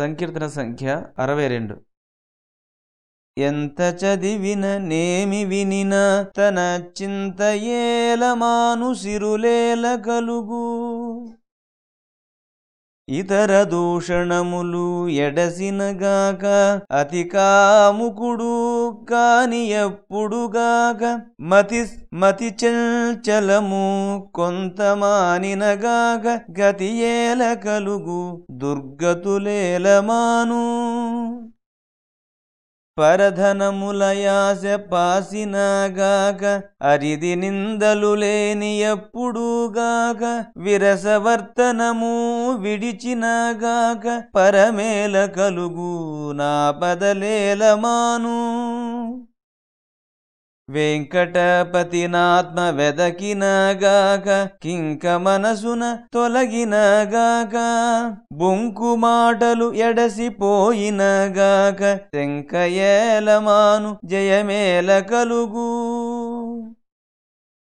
సంకీర్తన సంఖ్య అరవై రెండు ఎంత చదివిన నేమి వినిన తన చింత ఏలమాను సిరులేల కలుగు. ఇతర దూషణములు ఎడసినగాక అతి కాముకుడు కాని ఎప్పుడుగాక మతి మతి చంచలము కొంత మానినగాక గతి ఏల కలుగు దుర్గతులేలమాను. పరధనములయాస పాసినాగాక అరిది నిందలు లేని ఎప్పుడుగాక విరసవర్తనము విడిచినాగాక పరమేల కలుగు నా పదలేలమాను. వెంకటపతినాత్మ వెదకినగాక కింక మనసున తొలగినగాక బొంకు మాటలు ఎడసిపోయినగాక శంకయేలమాను జయమేల కలుగు.